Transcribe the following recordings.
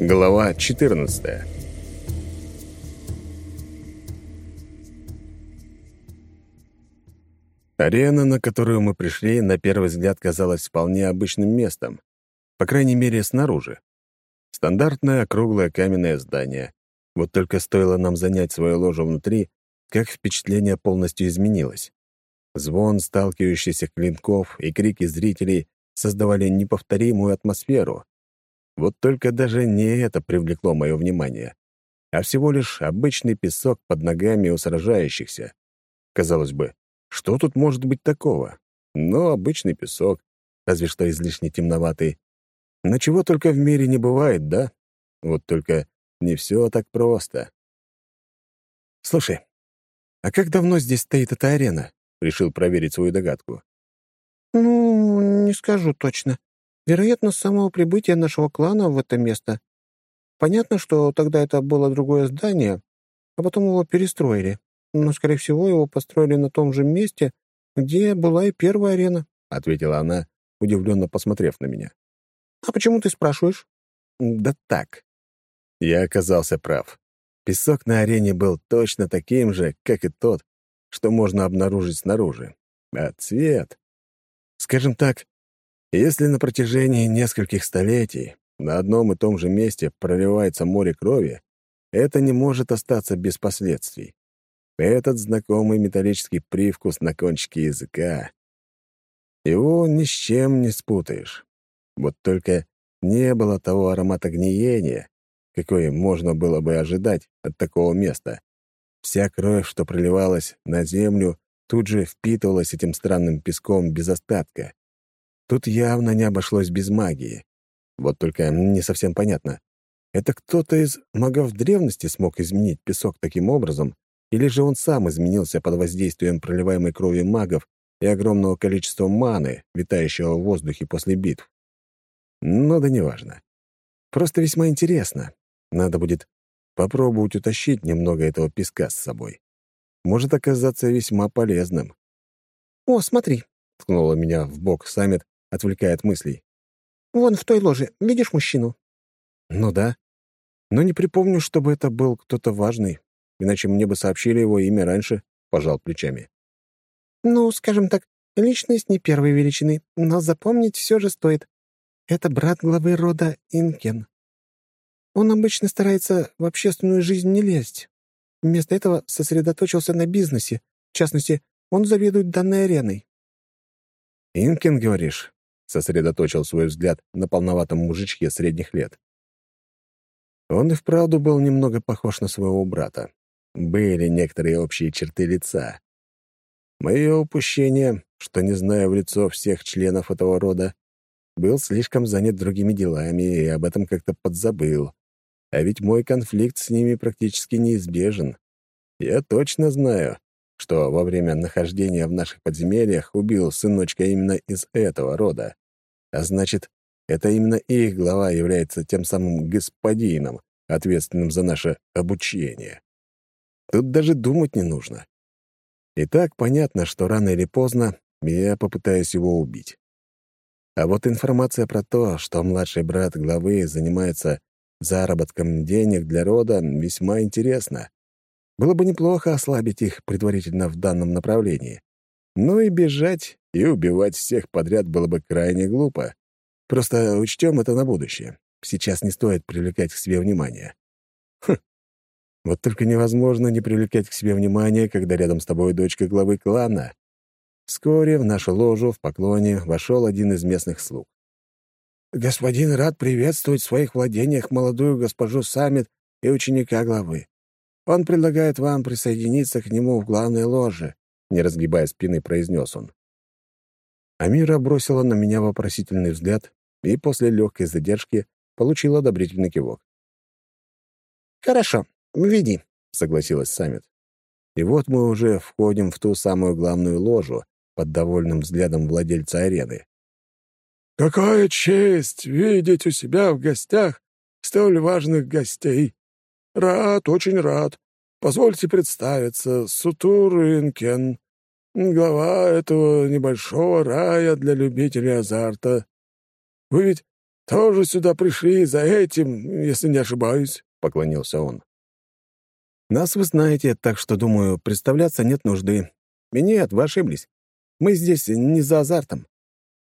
Глава 14 Арена, на которую мы пришли, на первый взгляд казалась вполне обычным местом, по крайней мере, снаружи. Стандартное округлое каменное здание. Вот только стоило нам занять свое ложе внутри, как впечатление полностью изменилось. Звон сталкивающихся клинков и крики зрителей создавали неповторимую атмосферу, вот только даже не это привлекло мое внимание, а всего лишь обычный песок под ногами у сражающихся. Казалось бы, что тут может быть такого? Но обычный песок, разве что излишне темноватый. Но чего только в мире не бывает, да? Вот только не все так просто. «Слушай, а как давно здесь стоит эта арена?» — решил проверить свою догадку. «Ну, не скажу точно. Вероятно, с самого прибытия нашего клана в это место. Понятно, что тогда это было другое здание, а потом его перестроили. Но, скорее всего, его построили на том же месте, где была и первая арена», — ответила она, удивленно посмотрев на меня. «А почему ты спрашиваешь?» «Да так». Я оказался прав. Песок на арене был точно таким же, как и тот, что можно обнаружить снаружи. А цвет... Скажем так, если на протяжении нескольких столетий на одном и том же месте проливается море крови, это не может остаться без последствий. Этот знакомый металлический привкус на кончике языка. Его ни с чем не спутаешь. Вот только не было того аромата гниения, какой можно было бы ожидать от такого места. Вся кровь, что проливалась на землю, тут же впитывалась этим странным песком без остатка. Тут явно не обошлось без магии. Вот только не совсем понятно. Это кто-то из магов древности смог изменить песок таким образом, или же он сам изменился под воздействием проливаемой крови магов и огромного количества маны, витающего в воздухе после битв? Ну да неважно. Просто весьма интересно. Надо будет попробовать утащить немного этого песка с собой. Может оказаться весьма полезным. «О, смотри!» — ткнула меня в бок Саммит, отвлекая от мыслей. «Вон в той ложе. Видишь мужчину?» «Ну да. Но не припомню, чтобы это был кто-то важный, иначе мне бы сообщили его имя раньше», — пожал плечами. «Ну, скажем так, личность не первой величины, но запомнить все же стоит. Это брат главы рода Инкен. Он обычно старается в общественную жизнь не лезть. Вместо этого сосредоточился на бизнесе. В частности, он заведует данной ареной». «Инкен, говоришь?» Сосредоточил свой взгляд на полноватом мужичке средних лет. Он и вправду был немного похож на своего брата. Были некоторые общие черты лица. Мое упущение, что, не зная в лицо всех членов этого рода, был слишком занят другими делами и об этом как-то подзабыл. А ведь мой конфликт с ними практически неизбежен. Я точно знаю, что во время нахождения в наших подземельях убил сыночка именно из этого рода. А значит, это именно их глава является тем самым господином, ответственным за наше обучение. Тут даже думать не нужно. И так понятно, что рано или поздно я попытаюсь его убить. А вот информация про то, что младший брат главы занимается заработком денег для рода, весьма интересна. Было бы неплохо ослабить их предварительно в данном направлении. Ну и бежать и убивать всех подряд было бы крайне глупо. Просто учтем это на будущее. Сейчас не стоит привлекать к себе внимание. Хм. Вот только невозможно не привлекать к себе внимание, когда рядом с тобой дочка главы клана. Вскоре в нашу ложу в поклоне вошел один из местных слуг. «Господин рад приветствовать в своих владениях молодую госпожу Саммит и ученика главы. Он предлагает вам присоединиться к нему в главной ложе», — не разгибая спины, произнес он. Амира бросила на меня вопросительный взгляд и после легкой задержки получила одобрительный кивок. «Хорошо, веди», — согласилась Саммит. И вот мы уже входим в ту самую главную ложу под довольным взглядом владельца арены. «Какая честь видеть у себя в гостях столь важных гостей!» «Рад, очень рад. Позвольте представиться, Сутур Инкен, глава этого небольшого рая для любителей азарта. Вы ведь тоже сюда пришли за этим, если не ошибаюсь», — поклонился он. «Нас вы знаете, так что, думаю, представляться нет нужды. И нет, вы ошиблись. Мы здесь не за азартом.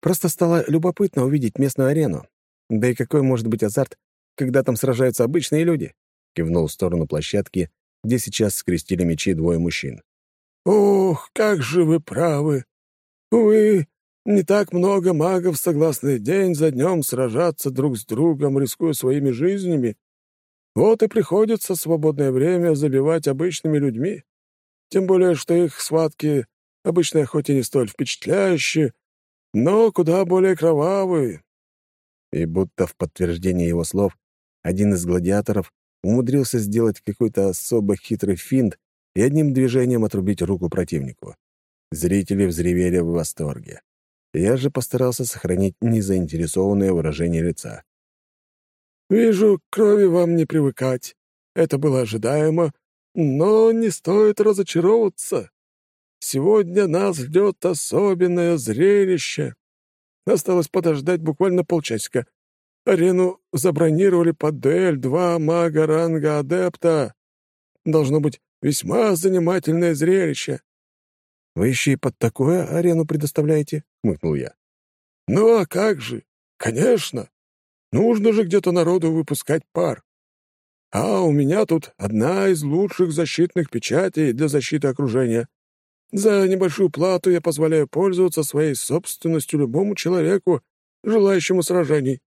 Просто стало любопытно увидеть местную арену. Да и какой может быть азарт, когда там сражаются обычные люди?» Кивнул в сторону площадки, где сейчас скрестили мечи двое мужчин. «Ох, как же вы правы! Увы, не так много магов согласны день за днем сражаться друг с другом, рискуя своими жизнями. Вот и приходится свободное время забивать обычными людьми. Тем более, что их схватки обычно хоть и не столь впечатляющие, но куда более кровавые. И будто в подтверждение его слов, один из гладиаторов умудрился сделать какой-то особо хитрый финт и одним движением отрубить руку противнику. Зрители взревели в восторге. Я же постарался сохранить незаинтересованное выражение лица. «Вижу, крови вам не привыкать. Это было ожидаемо, но не стоит разочаровываться. Сегодня нас ждет особенное зрелище. Осталось подождать буквально полчасика. Арену забронировали под дуэль два мага ранга адепта. Должно быть весьма занимательное зрелище. «Вы еще и под такое арену предоставляете?» — хмыкнул я. «Ну а как же? Конечно. Нужно же где-то народу выпускать пар. А у меня тут одна из лучших защитных печатей для защиты окружения. За небольшую плату я позволяю пользоваться своей собственностью любому человеку, желающему сражений.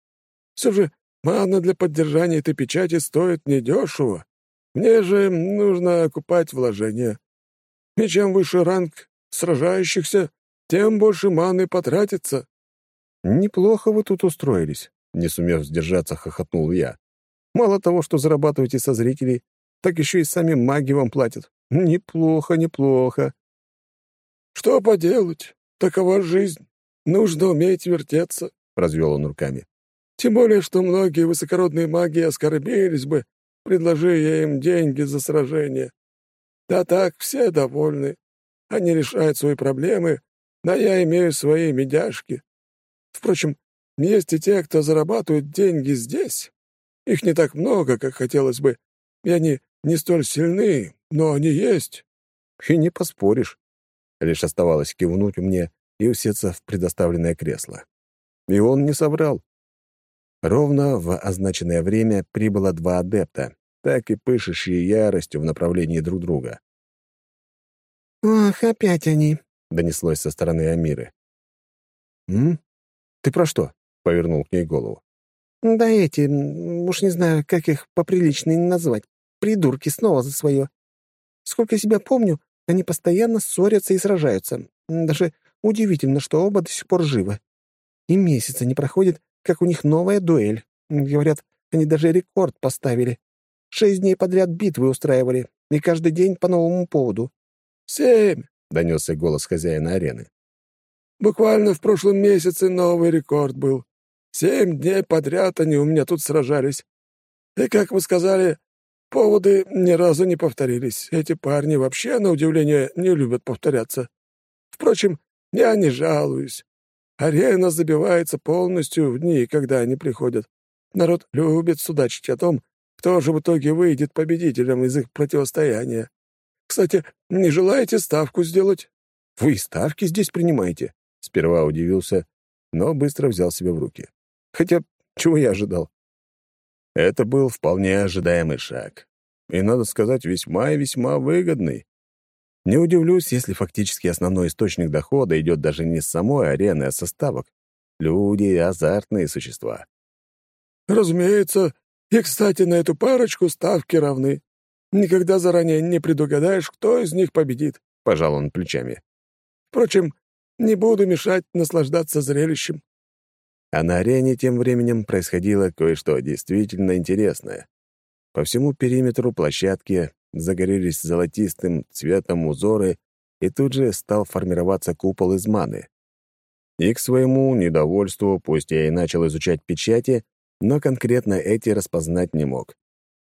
Все же мана для поддержания этой печати стоит недешево. Мне же нужно окупать вложения. И чем выше ранг сражающихся, тем больше маны потратится». «Неплохо вы тут устроились», — не сумев сдержаться, хохотнул я. «Мало того, что зарабатываете со зрителей, так еще и сами маги вам платят. Неплохо, неплохо». «Что поделать? Такова жизнь. Нужно уметь вертеться», — развел он руками. «Тем более, что многие высокородные маги оскорбились бы, предложи я им деньги за сражение. Да так, все довольны. Они решают свои проблемы, а я имею свои медяшки. Впрочем, есть и те, кто зарабатывает деньги здесь. Их не так много, как хотелось бы, и они не столь сильны, но они есть». «И не поспоришь». Лишь оставалось кивнуть мне и усеться в предоставленное кресло. И он не соврал. Ровно в означенное время прибыло два адепта, так и пышущие яростью в направлении друг друга. «Ох, опять они!» — донеслось со стороны Амиры. «М? Ты про что?» — повернул к ней голову. «Да эти, уж не знаю, как их поприличнее назвать, придурки снова за свое. Сколько себя помню, они постоянно ссорятся и сражаются. Даже удивительно, что оба до сих пор живы. И месяца не проходит, как у них новая дуэль. Говорят, они даже рекорд поставили. Шесть дней подряд битвы устраивали, и каждый день по новому поводу. «Семь!» — донесся голос хозяина арены. «Буквально в прошлом месяце новый рекорд был. Семь дней подряд они у меня тут сражались. И, как вы сказали, поводы ни разу не повторились. Эти парни вообще, на удивление, не любят повторяться. Впрочем, я не жалуюсь. Арена забивается полностью в дни, когда они приходят. Народ любит судачить о том, кто же в итоге выйдет победителем из их противостояния. Кстати, не желаете ставку сделать?» «Вы ставки здесь принимаете?» Сперва удивился, но быстро взял себя в руки. Хотя, чего я ожидал? Это был вполне ожидаемый шаг. И, надо сказать, весьма и весьма выгодный. Не удивлюсь, если фактически основной источник дохода идет даже не с самой арены, а со ставок. Люди — азартные существа. «Разумеется. И, кстати, на эту парочку ставки равны. Никогда заранее не предугадаешь, кто из них победит», — пожал он плечами. «Впрочем, не буду мешать наслаждаться зрелищем». А на арене тем временем происходило кое-что действительно интересное. По всему периметру площадки загорелись золотистым цветом узоры, и тут же стал формироваться купол из маны. И к своему недовольству, пусть я и начал изучать печати, но конкретно эти распознать не мог.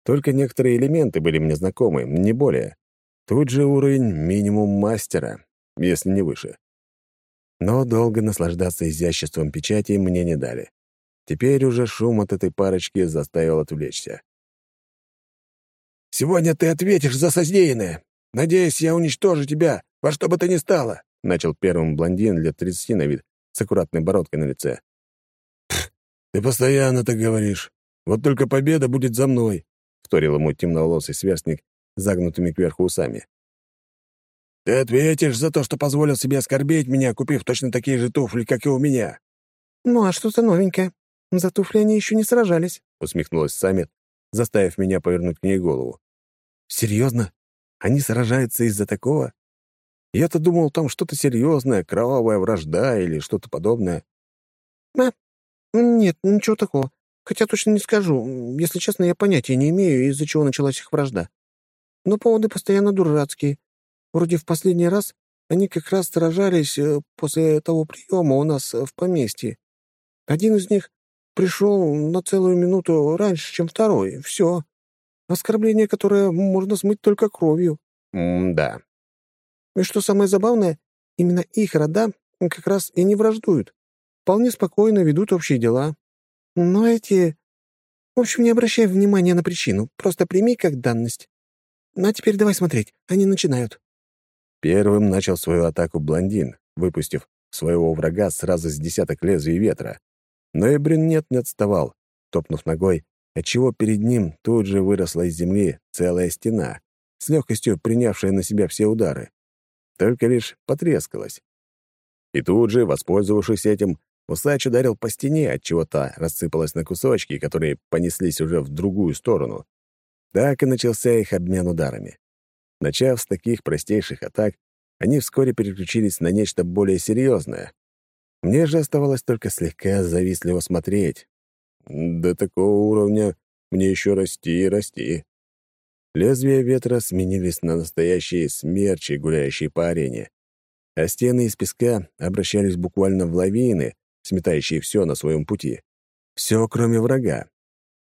Только некоторые элементы были мне знакомы, не более. Тут же уровень минимум мастера, если не выше. Но долго наслаждаться изяществом печати мне не дали. Теперь уже шум от этой парочки заставил отвлечься. «Сегодня ты ответишь за содеянное. Надеюсь, я уничтожу тебя, во что бы то ни стало», — начал первым блондин лет тридцати на вид, с аккуратной бородкой на лице. «Ты постоянно так говоришь. Вот только победа будет за мной», — вторил ему темноволосый сверстник с загнутыми кверху усами. «Ты ответишь за то, что позволил себе оскорбить меня, купив точно такие же туфли, как и у меня». «Ну а что-то новенькое. За туфли они еще не сражались», — усмехнулась Самет, заставив меня повернуть к ней голову. «Серьезно? Они сражаются из-за такого? Я-то думал, там что-то серьезное, кровавая вражда или что-то подобное». «А, нет, ничего такого. Хотя точно не скажу. Если честно, я понятия не имею, из-за чего началась их вражда. Но поводы постоянно дурацкие. Вроде в последний раз они как раз сражались э, после того приема у нас э, в поместье. Один из них пришел на целую минуту раньше, чем второй. Все. Оскорбление, которое можно смыть только кровью. М-да. И что самое забавное, именно их рода как раз и не враждуют. Вполне спокойно ведут общие дела. Но эти... В общем, не обращай внимания на причину. Просто прими как данность. Ну, а теперь давай смотреть. Они начинают. Первым начал свою атаку блондин, выпустив своего врага сразу с десяток лезвий ветра. Но и брюнет не отставал, топнув ногой, отчего перед ним тут же выросла из земли целая стена, с легкостью принявшая на себя все удары. Только лишь потрескалась. И тут же, воспользовавшись этим, усач ударил по стене, отчего та рассыпалась на кусочки, которые понеслись уже в другую сторону. Так и начался их обмен ударами. Начав с таких простейших атак, они вскоре переключились на нечто более серьезное. Мне же оставалось только слегка завистливо смотреть. До такого уровня мне еще расти и расти. Лезвия ветра сменились на настоящие смерчи, гуляющие по арене. А стены из песка обращались буквально в лавины, сметающие все на своем пути. Все, кроме врага.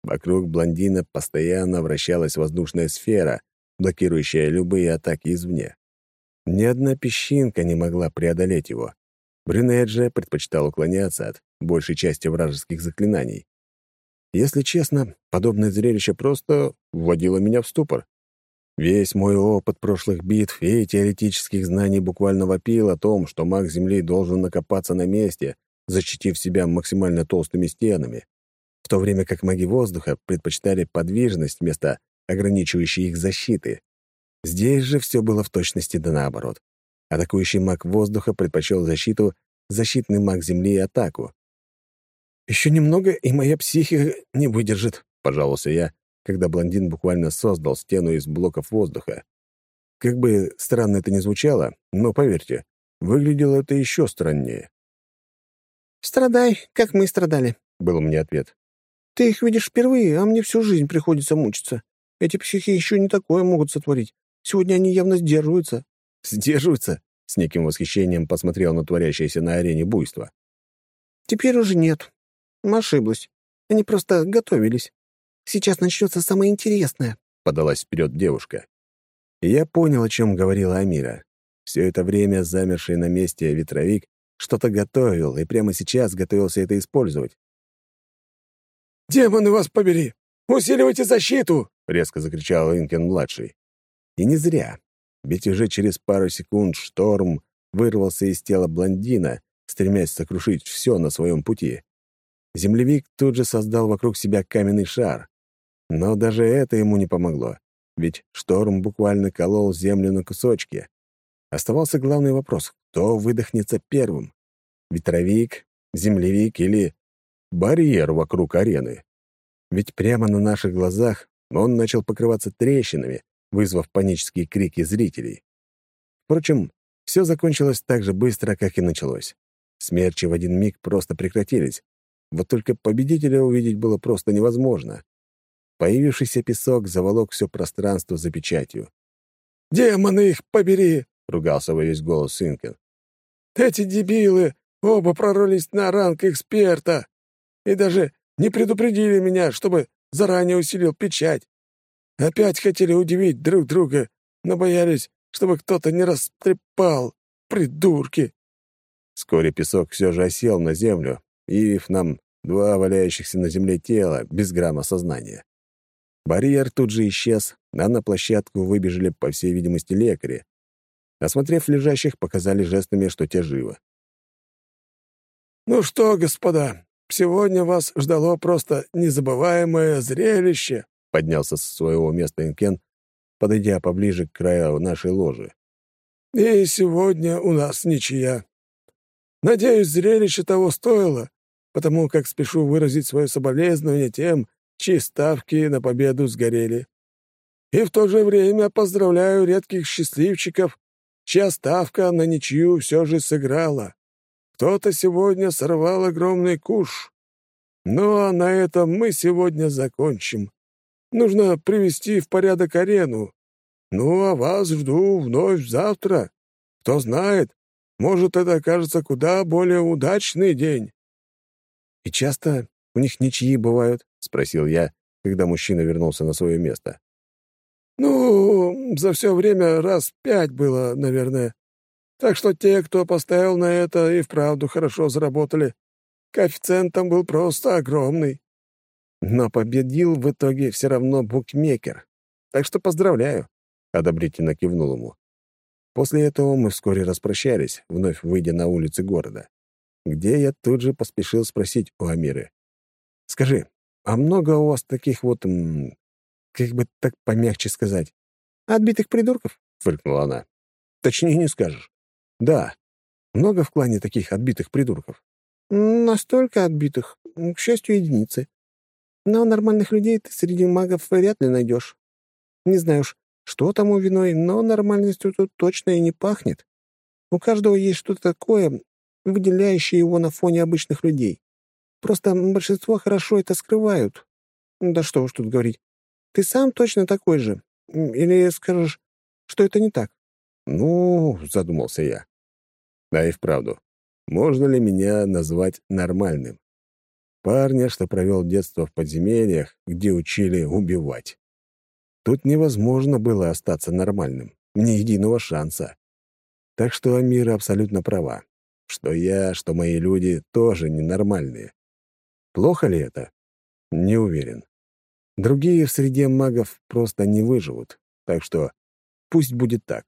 Вокруг блондина постоянно вращалась воздушная сфера, блокирующая любые атаки извне. Ни одна песчинка не могла преодолеть его. Брюнет же предпочитал уклоняться от большей части вражеских заклинаний. Если честно, подобное зрелище просто вводило меня в ступор. Весь мой опыт прошлых битв и теоретических знаний буквально вопил о том, что маг Земли должен накопаться на месте, защитив себя максимально толстыми стенами, в то время как маги воздуха предпочитали подвижность вместо ограничивающей их защиты. Здесь же все было в точности да наоборот. Атакующий маг воздуха предпочел защиту, защитный маг земли — атаку. «Еще немного, и моя психика не выдержит», — пожаловался я, когда блондин буквально создал стену из блоков воздуха. Как бы странно это ни звучало, но, поверьте, выглядело это еще страннее. «Страдай, как мы страдали», — был мне ответ. «Ты их видишь впервые, а мне всю жизнь приходится мучиться. Эти психи еще не такое могут сотворить. Сегодня они явно сдерживаются». «Сдерживаются?» — с неким восхищением посмотрел на творящееся на арене буйство. «Теперь уже нет. Ошиблась. Они просто готовились. Сейчас начнется самое интересное», — подалась вперед девушка. Я понял, о чем говорила Амира. Все это время замерший на месте ветровик что-то готовил, и прямо сейчас готовился это использовать. «Демоны вас побери! Усиливайте защиту!» — резко закричал Инкен-младший. И не зря, ведь уже через пару секунд шторм вырвался из тела блондина, стремясь сокрушить все на своем пути. Землевик тут же создал вокруг себя каменный шар. Но даже это ему не помогло, ведь шторм буквально колол землю на кусочки. Оставался главный вопрос — кто выдохнется первым? Ветровик, землевик или барьер вокруг арены? Ведь прямо на наших глазах он начал покрываться трещинами, вызвав панические крики зрителей. Впрочем, все закончилось так же быстро, как и началось. Смерчи в один миг просто прекратились. Вот только победителя увидеть было просто невозможно. Появившийся песок заволок все пространство за печатью. «Демоны их побери!» — ругался во весь голос Синкен. «Эти дебилы оба прорвались на ранг эксперта и даже не предупредили меня, чтобы заранее усилил печать. Опять хотели удивить друг друга, но боялись, чтобы кто-то не растрепал. Придурки!» Вскоре песок все же осел на землю, явив нам два валяющихся на земле тела, без грамма сознания. Барьер тут же исчез, а на площадку выбежали, по всей видимости, лекари. Осмотрев лежащих, показали жестами, что те живы. «Ну что, господа, сегодня вас ждало просто незабываемое зрелище», — поднялся со своего места Инкен, подойдя поближе к краю нашей ложи. «И сегодня у нас ничья. Надеюсь, зрелище того стоило, потому как спешу выразить свое соболезнование тем, чьи ставки на победу сгорели. И в то же время поздравляю редких счастливчиков, чья ставка на ничью все же сыграла. Кто-то сегодня сорвал огромный куш. Ну а на этом мы сегодня закончим. Нужно привести в порядок арену. Ну, а вас жду вновь завтра. Кто знает, может, это окажется куда более удачный день». «И часто у них ничьи бывают?» — спросил я, когда мужчина вернулся на свое место. «Ну, за все время раз пять было, наверное. Так что те, кто поставил на это, и вправду хорошо заработали. Коэффициент там был просто огромный. Но победил в итоге все равно букмекер. Так что поздравляю», — одобрительно кивнул ему. После этого мы вскоре распрощались, вновь выйдя на улицы города, где я тут же поспешил спросить у Амиры. «Скажи, а много у вас таких вот, как бы так помягче сказать, отбитых придурков?» — фыркнула она. «Точнее не скажешь. Да, много в клане таких отбитых придурков». «Настолько отбитых, к счастью, единицы. Но нормальных людей ты среди магов вряд ли найдешь. Не знаю уж, что тому виной, но нормальностью тут точно и не пахнет. У каждого есть что-то такое, выделяющее его на фоне обычных людей. Просто большинство хорошо это скрывают. Да что уж тут говорить. Ты сам точно такой же. Или скажешь, что это не так? Ну, задумался я. А и вправду, можно ли меня назвать нормальным? Парня, что провел детство в подземельях, где учили убивать. Тут невозможно было остаться нормальным. Ни единого шанса. Так что Амира абсолютно права. Что я, что мои люди тоже ненормальные. Плохо ли это? Не уверен. Другие в среде магов просто не выживут. Так что пусть будет так.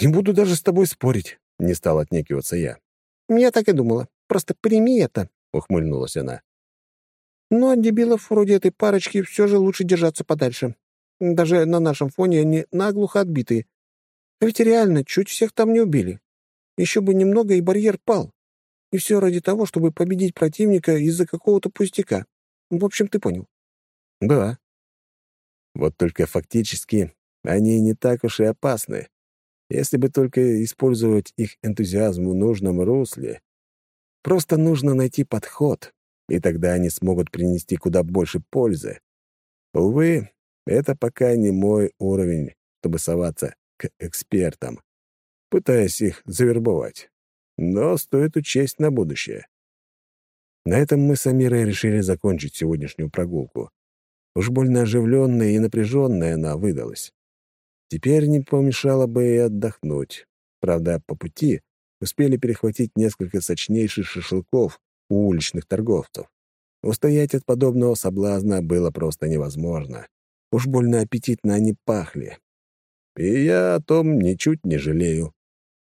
«Не буду даже с тобой спорить», — не стал отнекиваться я. «Я так и думала. Просто прими это», ухмыльнулась она. «Но от дебилов вроде этой парочки все же лучше держаться подальше. Даже на нашем фоне они наглухо отбитые. А ведь реально чуть всех там не убили. Еще бы немного, и барьер пал. И все ради того, чтобы победить противника из-за какого-то пустяка. В общем, ты понял». «Да». Вот только фактически они не так уж и опасны. Если бы только использовать их энтузиазм в нужном русле, Просто нужно найти подход, и тогда они смогут принести куда больше пользы. Увы, это пока не мой уровень, чтобы соваться к экспертам, пытаясь их завербовать. Но стоит учесть на будущее. На этом мы с Амирой решили закончить сегодняшнюю прогулку. Уж больно оживленная и напряженная она выдалась. Теперь не помешало бы и отдохнуть. Правда, по пути успели перехватить несколько сочнейших шашлыков у уличных торговцев. Устоять от подобного соблазна было просто невозможно. Уж больно аппетитно они пахли. И я о том ничуть не жалею.